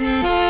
Música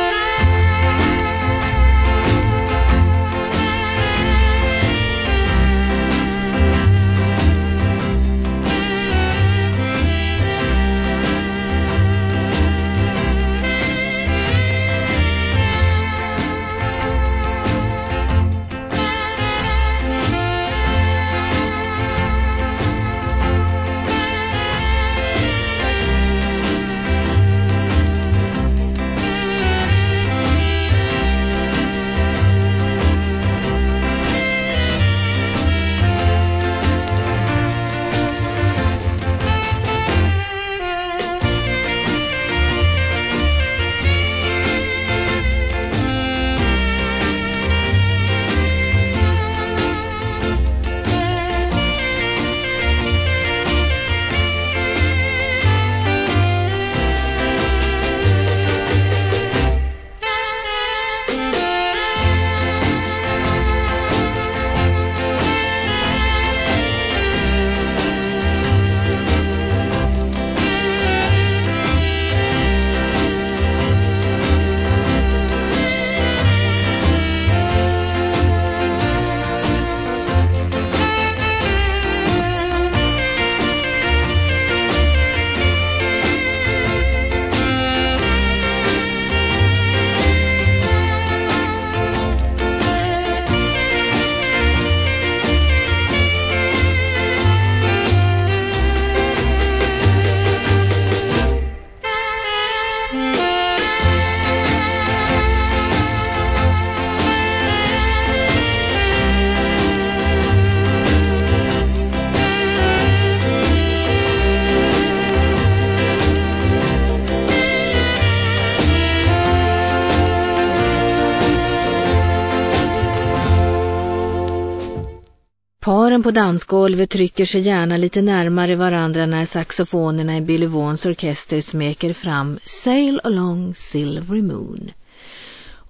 Paren på dansgolvet trycker sig gärna lite närmare varandra när saxofonerna i Billy Vaughns orkester smeker fram Sail along Silvery Moon.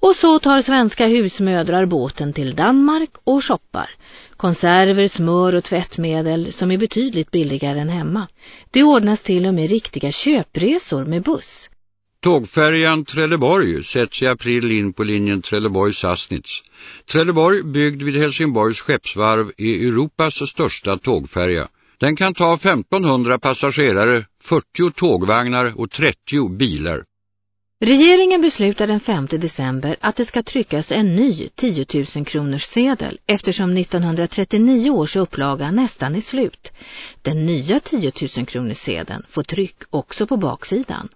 Och så tar svenska husmödrar båten till Danmark och shoppar. Konserver, smör och tvättmedel som är betydligt billigare än hemma. Det ordnas till och med riktiga köpresor med buss. Tågfärjan Trelleborg sätts i april in på linjen Trelleborg-Sassnitz. Trelleborg byggd vid Helsingborgs skeppsvarv är Europas största tågfärja. Den kan ta 1500 passagerare, 40 tågvagnar och 30 bilar. Regeringen beslutar den 5 december att det ska tryckas en ny 10 000 kronors sedel eftersom 1939 års upplaga nästan är slut. Den nya 10 000 kronors sedeln får tryck också på baksidan.